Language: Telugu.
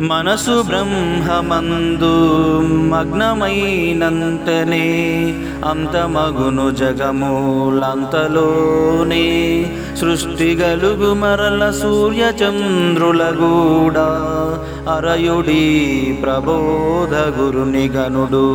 మనసు బ్రహ్మమందు మగ్నమైనంతనే అంతమగును జగమూలంతలోనే సృష్టి గలుగు మరల సూర్య చంద్రుల గూడా అరయుడి ప్రబోధ గురుని గనుడు